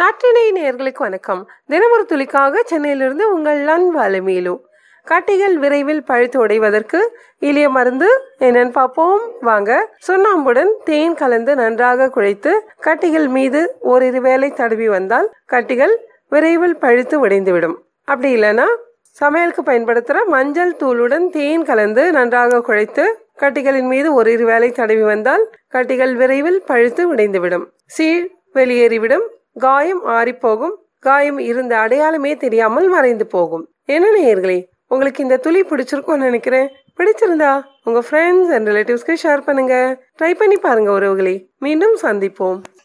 நாட்டினை நேர்களுக்கு வணக்கம். தினமொரு துளிக்காக சென்னையிலிருந்து உங்கள் அன்பாலு மீலு கட்டிகள் விரைவில் பழுத்து உடைவதற்கு இளைய மருந்து என்னன்னு பார்ப்போம். வாங்க. சுண்ணாம்புடன் தேன் கலந்து நன்றாக குழைத்து கட்டிகள் மீது ஓரிரு வேலை தடவி வந்தால் கட்டிகள் விரைவில் பழுத்து உடைந்துவிடும். அப்படி இல்லைன்னா சமையலுக்கு பயன்படுத்துகிற மஞ்சள் தூளுடன் தேன் கலந்து நன்றாக குழைத்து கட்டிகளின் மீது ஓரிரு வேலை தடவி வந்தால் கட்டிகள் விரைவில் பழுத்து உடைந்துவிடும். சீழ் வெளியேறிவிடும். காயம் ஆறிப்போகும். காயம் இருந்த அடையாளமே தெரியாமல் மறைந்து போகும். என்ன நேயர்களே உங்களுக்கு இந்த துளி பிடிச்சிருக்கும்னு நினைக்கிறேன். பிடிச்சிருந்தா உங்க ஃப்ரெண்ட்ஸ் அண்ட் ரிலேட்டிவ்ஸ்க்கு ஷேர் பண்ணுங்க. ட்ரை பண்ணி பாருங்க உறவுகளே. மீண்டும் சந்திப்போம்.